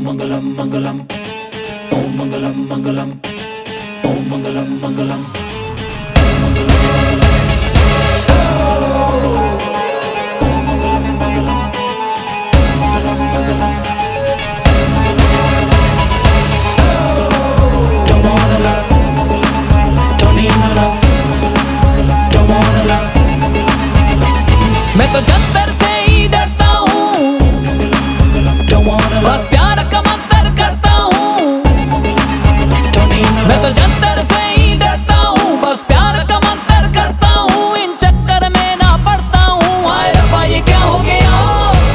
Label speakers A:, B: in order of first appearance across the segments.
A: Mangalam Mangalam. Om Mangalam Mangalam. Om Mangalam Mangalam. Don't wanna love Don't need no love Don't wanna love Met the
B: मैं तो चक्कर में ना पड़ता हूँ। क्या हो गया?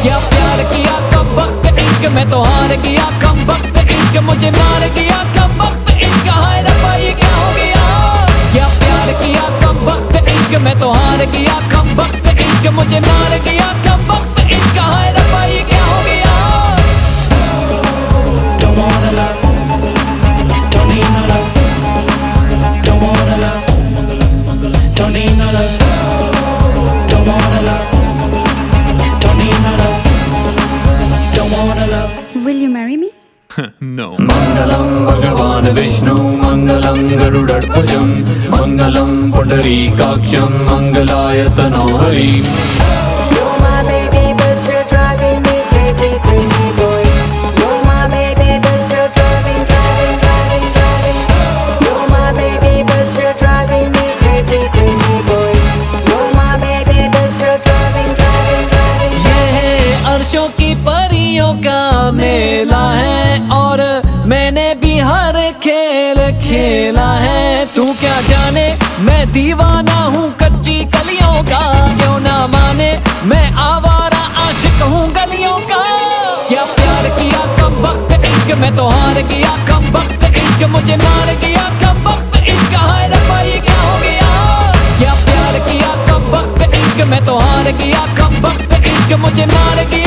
B: क्या प्यार किया, कब वक्त इश्क? में हार गया वक्त इश्क? मुझे मार गया कब वक्त इश्क? हाय रब्बा, ये क्या हो गया? क्या प्यार किया, कब वक्त इश्क? में तो हार गया कब वक्त इश्क? मुझे मार गया
C: Will you marry me?
D: no.
A: मङ्गलं भगवान् विष्णु मङ्गलं गरुडध्वजं मङ्गलं पुण्डरीकाक्षं मङ्गलाय तनोहरि
E: You're
B: खेल है। तू क्या जाने? मैं दीवाना हूँ, कच्ची कलियों का। क्यों ना माने? मैं आवारा आशिक हूँ गलियों का। क्या प्यार किया कब वक्त इश्क में तो हार गया। कब वक्त इश्क मुझे मार गया। कब वक्त इश्क हाय रब्बा ये क्या हो गया? क्या प्यार किया कब वक्त इश्क में तो हार गया। कब वक्त इश्क मुझे मार गया।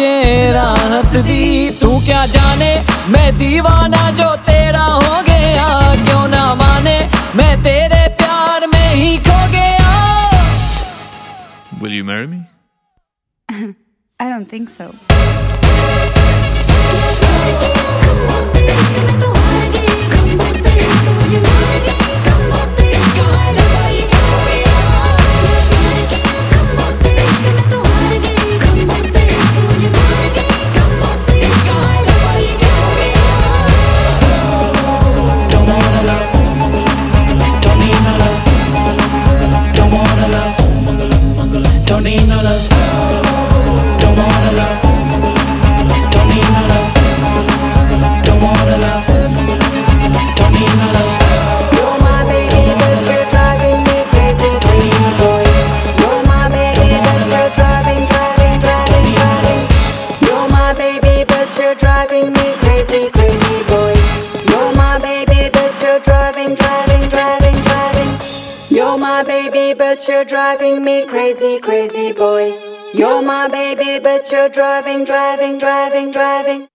B: राहत दी। तू क्या जाने? मैं दीवाना जो तेरा हो गया क्यों ना माने? मैं तेरे प्यार में ही खो गया।
D: Will you marry me?
C: I don't think so.
E: Boy. You're my baby, but you're driving, driving, driving, driving. You're my baby, but you're driving me crazy, crazy boy. You're my baby, but you're driving, driving, driving, driving.